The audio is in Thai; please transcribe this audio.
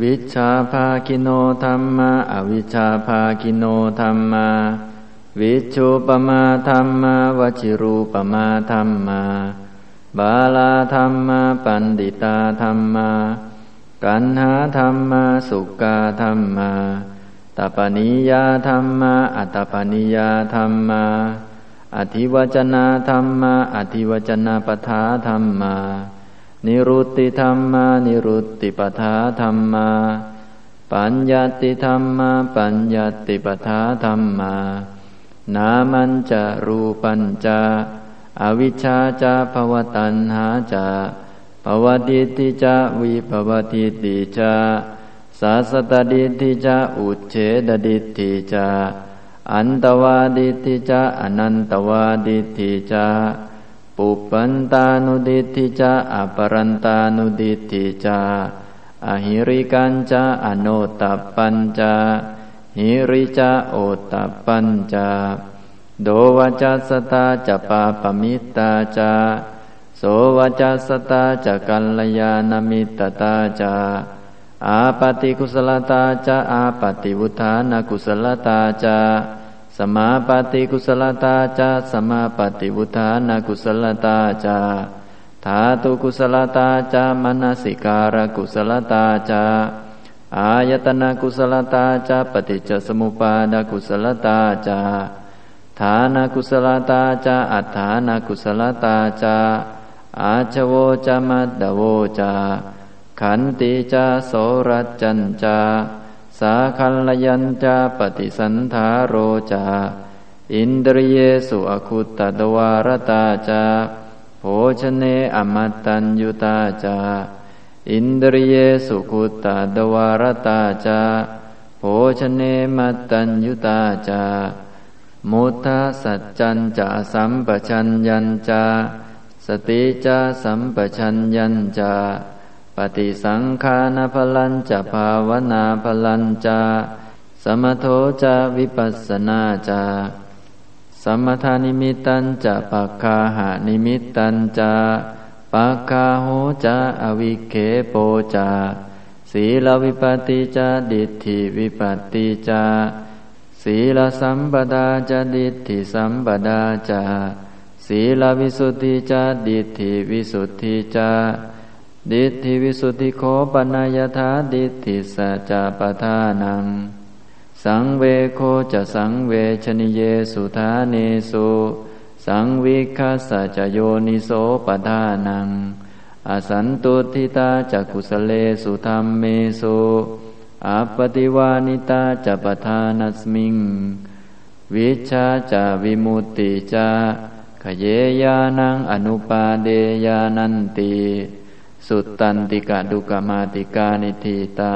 วิชาภาคิโนธรรมา อวิชาภาคิโนธรรมา วิชุปมาธรรมาวชิรูปมาธรรมา บาลาธรรมาปันดิตาธรรมา กันหาธรรมาสุกาธรรมาตปนิยาธรรมา อัตปนิยาธรรมา อธิวจนาธรรมา อธิวจนาปทาธรรมา นิรุตติธรรมานิรุตติปทาธรรมา ปัญญาติธรรมาปัญญาติปทาธรรมา นามันจะรูปัญจาอวิชชาจะภวตันหาจะภวติติจะวิภวติติจะสาสตดิติจะอุเฉดดิติจะอันตวาดิติจะอนันตวาดิติจะ ปุปันตานุดิติจะอปรันตานุดิติจะอหิริกันจะอโนตปัญจะหิริจะโอตปัญจะโดวจัสตาจะปาปมิตาจะโสวจัสตาจะกัลยาณมิตตาจะอาปติกุสลตาจะอาปติวุธานกุสลตาจะ สมาปฏิกุสลตาจะสมาปฏิวุธานากุสลตาจะธาตุกุสลตาจะมนสิการกุสลตาจะอายตนะกุสลตาจะปฏิจจสมุปาดกุสลตาจะฐานากุสลตาจะอัฏฐานากุสลตาจะอาชโวจะมัดดโวจะขันติจะโสรจันจะ สาคัลยัญจะปฏิสันธาโรจา อินดริเยสุอคุตตดวารตาจาโภชเนอมตัญยุตาจา อินดริเยสุคุตตดวารตาจาโภชเนมัตตัญยุตาจา มุทาสัจจันจะสัมปชัญญัญจา สติจะสัมปชัญญัญจา ปฏิสังขานพลัญจะภาวนาพลัญจะสมโทจะวิปัสสนาจะสมทานิมิตันจะปักคาหานิมิตันจะปักคาโหจะอวิเคโปจะศีลวิปติจะดิทธิวิปติจะศีลสัมปดาจะดิทธิสัมปดาจะศีลวิสุทธิจะดิทธิวิสุทธิจะ ดิทธิวิสุทธิโคปนายธาดิทธิสัจปทานัง สังเวโคจะสังเวชนิเยสุธาเนสุสังวิคัสจะโยนิโสปทานัง อสันตุทิตาจักุสเลสุธรรมเมสุอัปติวานิตาจะปทานัสมิง วิชาจะวิมุตติจะขเยยานังอนุปาเดยานันติ สุตันติกะดุกามาติกานิทิตา